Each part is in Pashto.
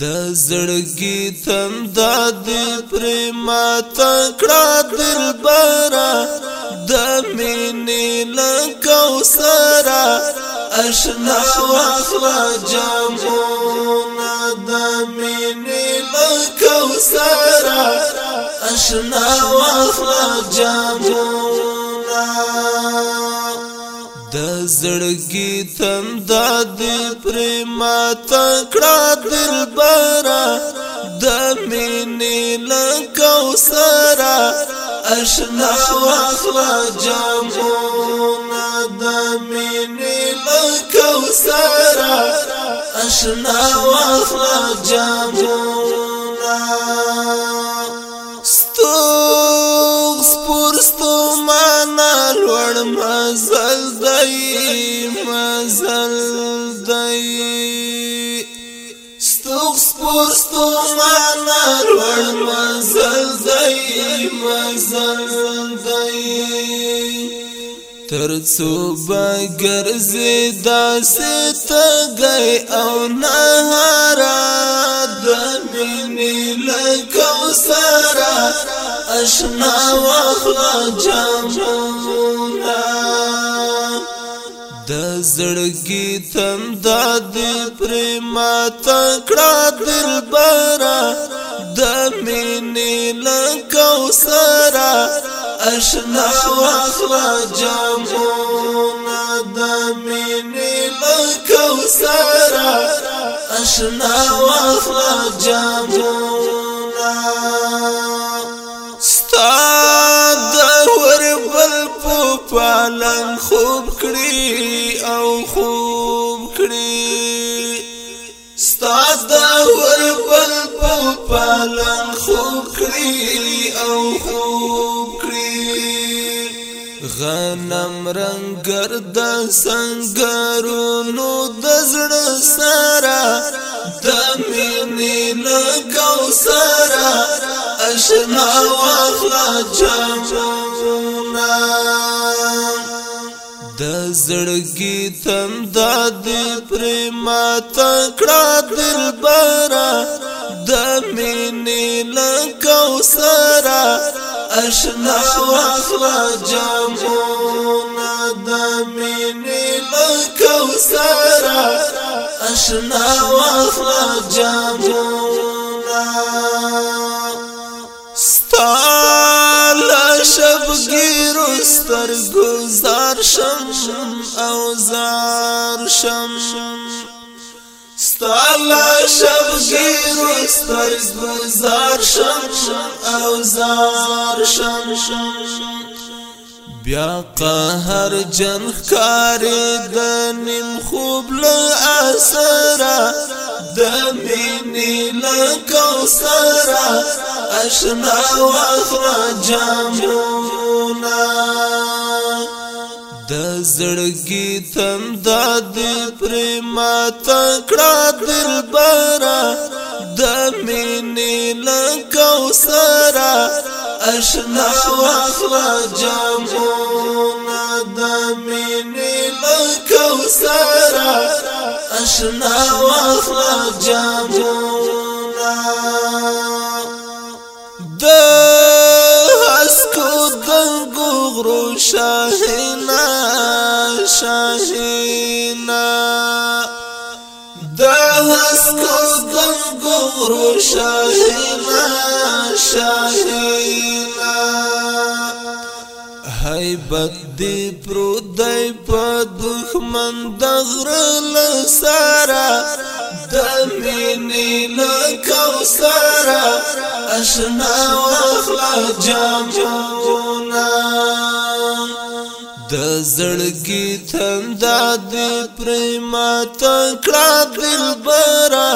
د زړګي تندا دې پر ما تکړه دلبرا د مینې لکو سرا اشنا واخلا جامونا د مینې لکو سرا اشنا واخلا جامونا زړګي تندا دې پرما تکړه دلبرا د مینې لکو سرا اشنا واخلا جامونا د مینې لکو سرا اشنا واخلا جامونا مانا لوړ منزل دی منزل دی تر صبح ګرځي داسې تګي او نهار د مینې لکو سره اشنا واخلا جام زړګي تندا دې پرما تکړه دلبرا د مینې لکو سرا اشنا واخلا جامونا د مینې لکو سرا اشنا واخلا جامونا ستا پالنګ خوب کړی او خوب کړی ستاز دا وربل په پالنګ خوب کړی او خوب کړی غنم رنگ گرد سنگرونو د زړه سارا د مینې لګاو سارا اشنا واخلا جامونه زړګي تندا دې پر ما تکړه دلبرا د مینې لکو سرا اشنا واخلا جامونا د مینې لکو سرا اشنا واخلا جامونا ستا لا شب ګیرو سترګو سر شم او زار شم ستالا شب گیر ستر زار شم او زار شم بیا قهر جن خاری دنیم خوب لأسرا دمینی لکو سرا اشنا وخوا جامونا د زړګي تندا دل پر ما تکړه دل برا د مینې لکو سرا اشنا واخلا جامونا د مینې لکو سرا اشنا واخلا جامونا غرو شاهینا شاهینا دا هسکو گم غرو شاهینا شاهینا حیبت دی پرودای په دښمن د غره لسارا د مینې له کوثرا آشنا واخلا جامونه د زړګي تندا دی پریما تکړه دلبرا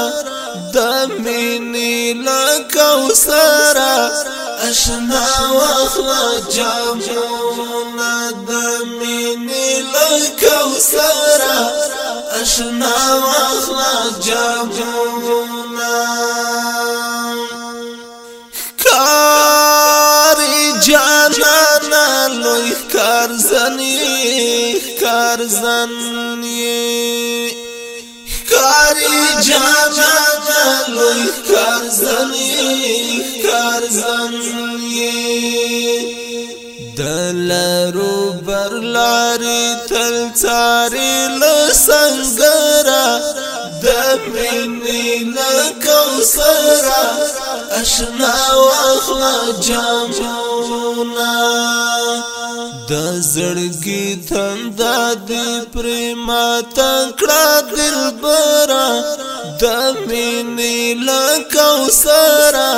د مینې له کوثرا آشنا واخلا جامونا دمینی لکو سرا آشنا واخلا جامونا کاری جانا لوی کارزنی کارزنی کاری جانا لوی کار زنی کار زنی دلارو بر لاری تل چاری لسنگرا دمینی نکو سرا اشنا واخلا جامونا د زړګي تندا دی پرما تکړه دلبرا د مینې لکاو سرا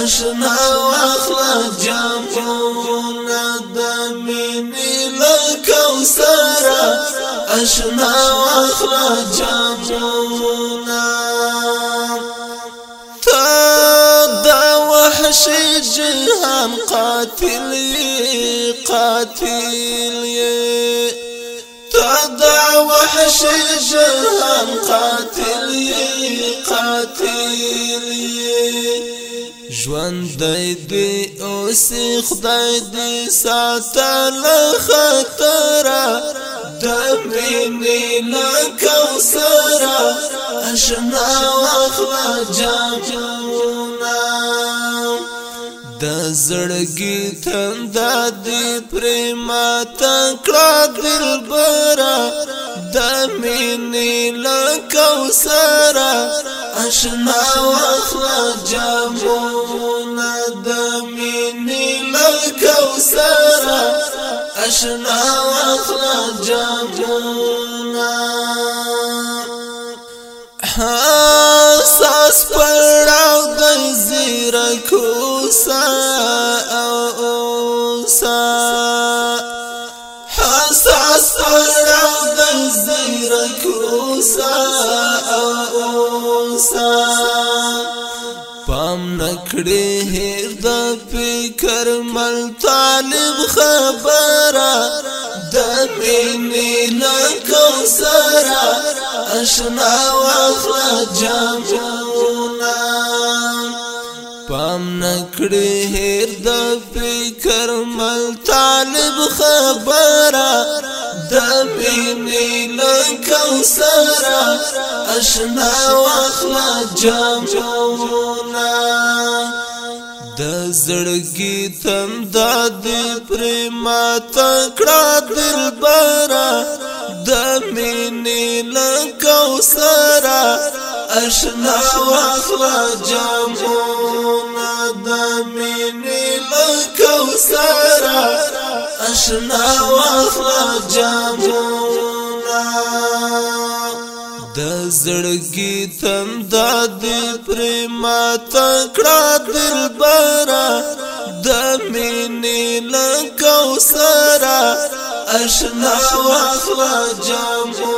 اشنا واخلا جامونه د مینې لکاو سرا اشنا واخلا جامونه شجهم قاتل قاتلي تضع وحش الجهم قاتل قاتلي جوان دای دی اوس ساتا لا ساتل خطر د مینې آشنا واخلا جام زړګي تندا دی پریما تکړه دلبرا د مینې لکو سرا اشنا واخلا جامونا د مینې لکو سرا اشنا واخلا جامونا پس پړاو د زیرکو سا او سا حساس پړاو د زیرکو سا او سا پام نکړې هر د فکر مل طالب خبره د مینې لکو سرا اشنا واخلا جامونا پام نکړې هر د فکر مل طالب خبره د مینې لکو سرا اشنا واخلا جامونا د زړګي تندا دې پر ما تکړه دلبرا د مینې لکو سرا اشنا واخلا جامونا د مینې لکو سرا اشنا واخلا جامونا زړګي تندا دې پر ما تکړه دلبرا د مینې لکو سرا اشنا واخلا جامو